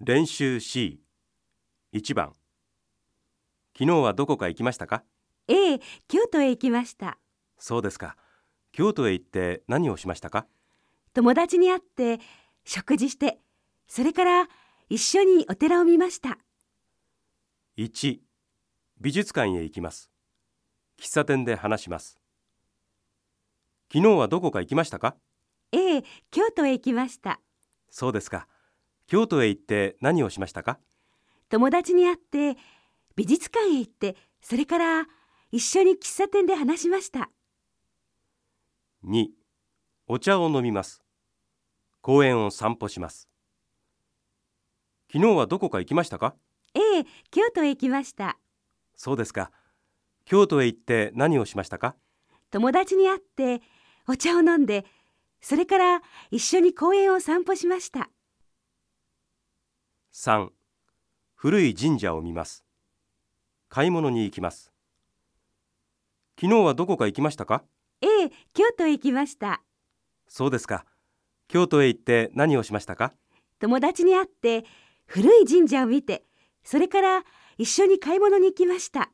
練習 C1 番。昨日はどこか行きましたか？ええ、京都へ行きました。そうですか。京都へ行って何をしましたか？友達に会って食事して、それから一緒にお寺を見ました。1美術館へ行きます。喫茶店で話します。昨日はどこか行きましたか？ええ、京都へ行きました。そうですか京都へ行って何をしましたか？友達に会って美術館へ行って、それから一緒に喫茶店で話しました。2お茶を飲みます公園を散歩します昨日はどこか行きましたか？ええ、京都へ行きました。そうですか京都へ行って何をしましたか？友達に会ってお茶を飲んで、それから一緒に公園を散歩しました。3古い神社を見ます。買い物に行きます。昨日はどこか行きましたか？ええ、京都へ行きました。そうですか。京都へ行って何をしましたか？友達に会って古い神社を見て、それから一緒に買い物に行きました。